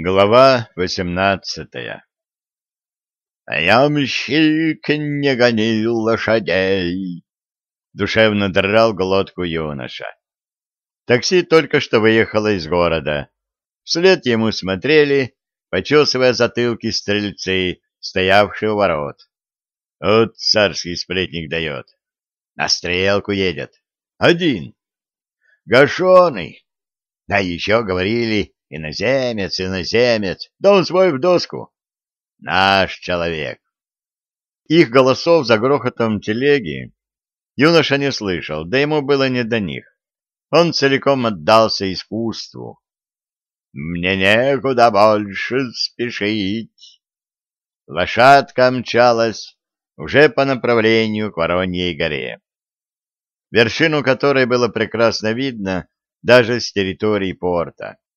Глава восемнадцатая «А ямщик не гонил лошадей!» — душевно драл глотку юноша. Такси только что выехало из города. Вслед ему смотрели, почесывая затылки стрельцы, стоявшие у ворот. Вот царский сплетник дает. На стрелку едет. Один. Гашеный. Да еще говорили Иноземец, иноземец, да он свой в доску. Наш человек. Их голосов за грохотом телеги юноша не слышал, да ему было не до них. Он целиком отдался искусству. Мне некуда больше спешить. Лошадка мчалась уже по направлению к Вороньей горе, вершину которой было прекрасно видно даже с территории порта. —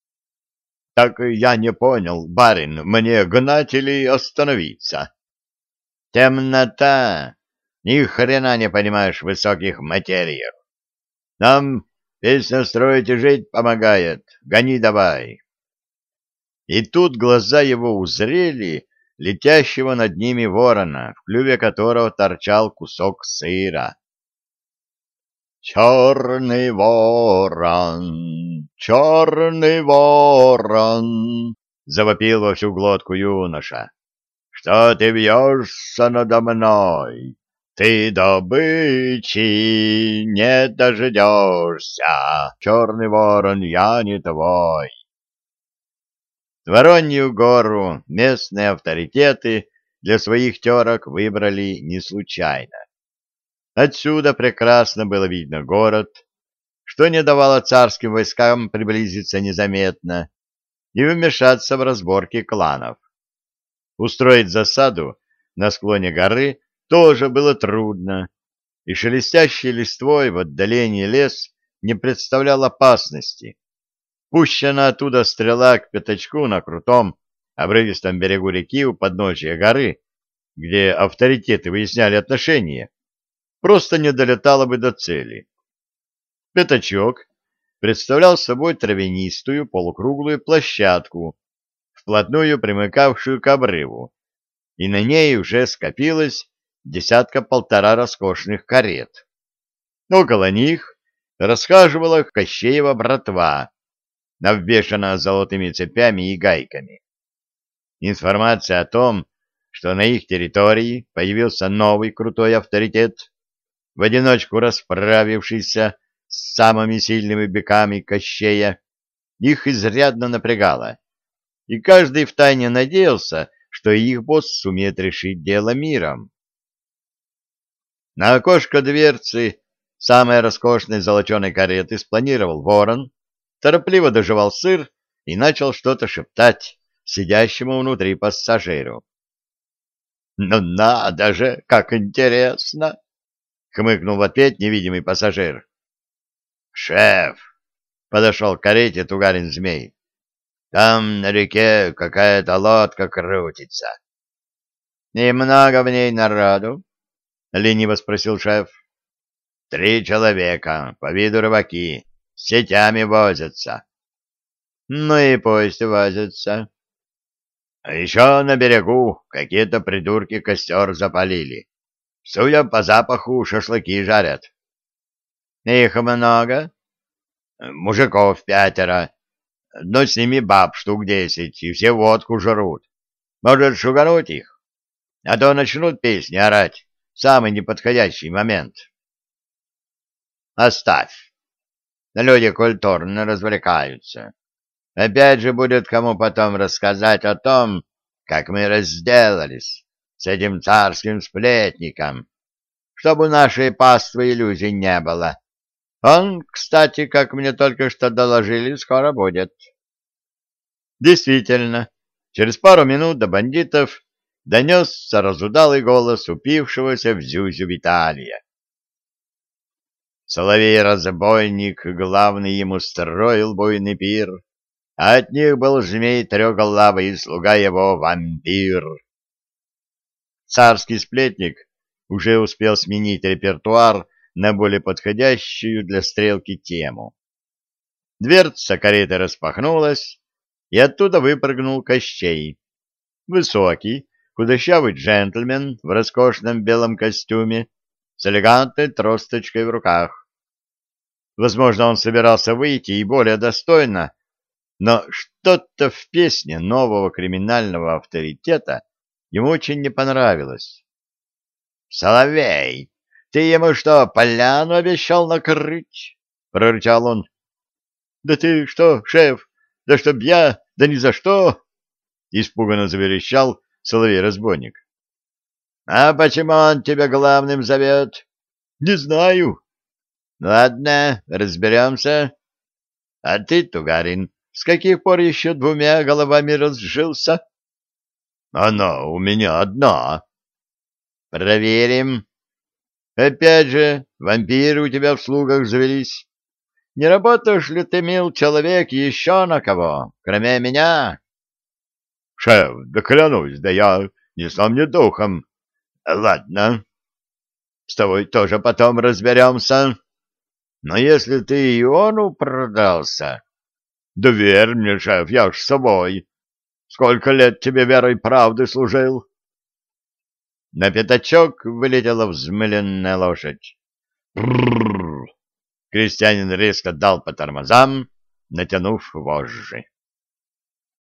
Так я не понял, барин, мне гнать или остановиться? — Темнота. Ни хрена не понимаешь высоких материях. Нам песня строить и жить помогает. Гони давай. И тут глаза его узрели летящего над ними ворона, в клюве которого торчал кусок сыра. «Черный ворон, черный ворон!» — завопил во всю глотку юноша. «Что ты вьешься надо мной? Ты добычи не дождешься, черный ворон, я не твой!» Воронью гору местные авторитеты для своих терок выбрали не случайно. Отсюда прекрасно было видно город, что не давало царским войскам приблизиться незаметно и вмешаться в разборки кланов. Устроить засаду на склоне горы тоже было трудно, и шелестящий листвой в отдалении лес не представлял опасности. Пущена оттуда стрела к пятачку на крутом, обрывистом берегу реки у подножия горы, где авторитеты выясняли отношения, просто не долетала бы до цели. Пятачок представлял собой травянистую полукруглую площадку, вплотную примыкавшую к обрыву, и на ней уже скопилось десятка-полтора роскошных карет. Около них расхаживала Кощеева братва, обвешана золотыми цепями и гайками. Информация о том, что на их территории появился новый крутой авторитет, в одиночку расправившийся с самыми сильными быками Кощея, их изрядно напрягало, и каждый втайне надеялся, что их босс сумеет решить дело миром. На окошко дверцы самой роскошной золоченой кареты спланировал ворон, торопливо доживал сыр и начал что-то шептать сидящему внутри пассажиру. «Ну надо же, как интересно!» — хмыкнул в ответ невидимый пассажир. «Шеф!» — подошел к карете Тугарин-змей. «Там на реке какая-то лодка крутится». «И много в ней народу?» — лениво спросил шеф. «Три человека, по виду рыбаки, с сетями возятся». «Ну и пусть возятся». «А еще на берегу какие-то придурки костер запалили». Судя по запаху, шашлыки жарят. Их много? Мужиков пятеро. Но с ними баб штук десять, и все водку жрут. Может, шугануть их? А то начнут песни орать самый неподходящий момент. Оставь. Люди культурно развлекаются. Опять же будет кому потом рассказать о том, как мы разделались с этим царским сплетником, чтобы нашей паствы иллюзий не было. Он, кстати, как мне только что доложили, скоро будет. Действительно, через пару минут до бандитов донесся разудалый голос упившегося в зюзю Виталия. Соловей-разбойник главный ему строил буйный пир, а от них был змей трехголавый и слуга его вампир. Царский сплетник уже успел сменить репертуар на более подходящую для стрелки тему. Дверца кареты распахнулась, и оттуда выпрыгнул Кощей. Высокий, худощавый джентльмен в роскошном белом костюме с элегантной тросточкой в руках. Возможно, он собирался выйти и более достойно, но что-то в песне нового криминального авторитета ему очень не понравилось. «Соловей, ты ему что, поляну обещал накрыть?» — прорычал он. «Да ты что, шеф, да чтоб я, да ни за что!» — испуганно заверещал соловей-разбойник. «А почему он тебя главным зовет?» «Не знаю». «Ладно, разберемся. А ты, Тугарин, с каких пор еще двумя головами разжился?» «Она у меня одна». «Проверим. Опять же, вампиры у тебя в слугах завелись. Не работаешь ли ты, мил человек, еще на кого, кроме меня?» «Шеф, да клянусь, да я ни сам, ни духом. Ладно, с тобой тоже потом разберемся. Но если ты Иону продался, да верь мне, шеф, я ж с собой. Сколько лет тебе верой правды служил?» На пятачок вылетела взмыленная лошадь. Крестьянин резко дал по тормозам, натянув вожжи.